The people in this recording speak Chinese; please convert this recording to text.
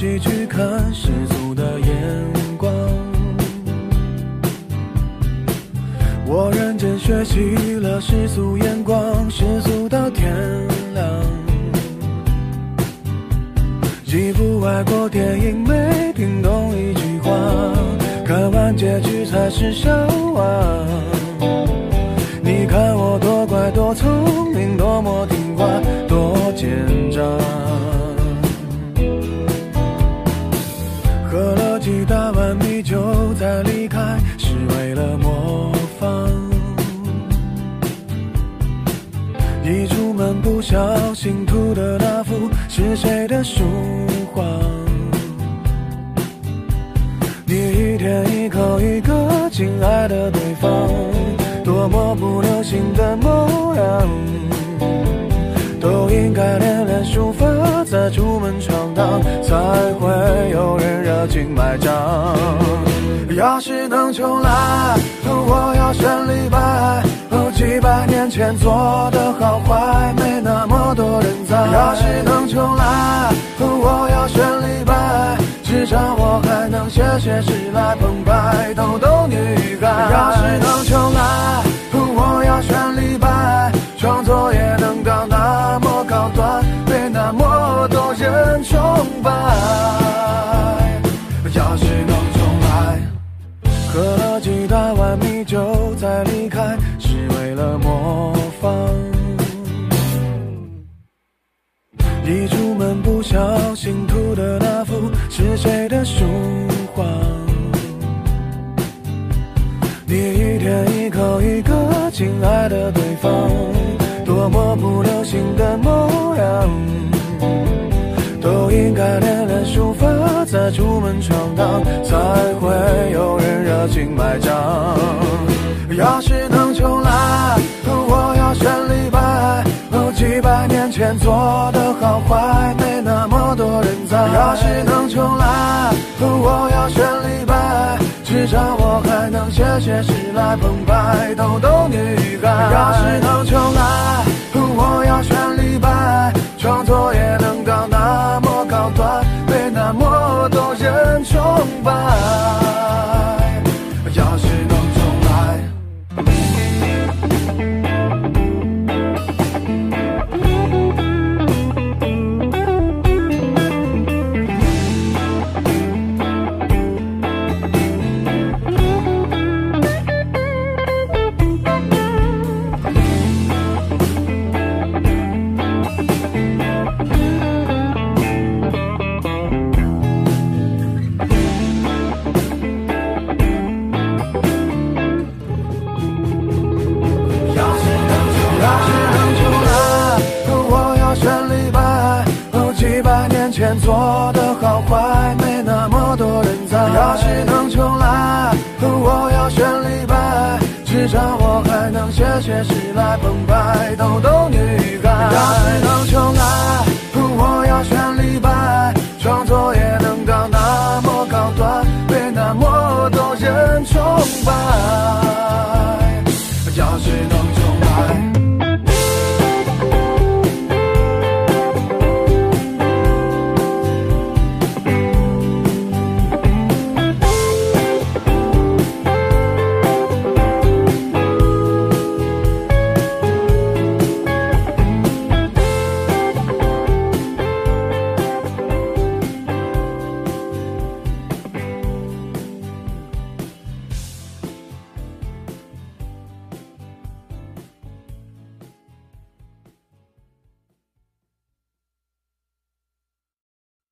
习去看世俗的眼光。我认真学习了世俗眼光，世俗到天亮。一部外国电影没听懂一句话，看完结局才是笑话。你看我多乖多聪喝了几大碗米酒再离开，是为了模仿。一出门不小心涂的那幅是谁的书画？你一天一口一个亲爱的对方，多么不流行的模样，都应该练练书法再出门闯荡，才会有情买账。要是能重来，我要选李白。几百年前做的好坏，没那么多人在。要是能重来，我要选李白，至少我还能写写诗来澎湃逗逗女孩。要是能重来，一出门不小心涂的那幅是谁的书画？你一天一口一个亲爱的对方，多么不流行的模样，都应该练练书法再出门闯荡，才会有人热情买账。要是要是能重来，我要选李白，至少我还能写写诗来澎湃逗逗女孩。要是能重来，我要选李白，创作也能到那么高端，被那么多人崇拜。做的好坏没那么多人在要是能重来我要选李白至少我还能写写诗来澎湃逗逗女孩。要是能重来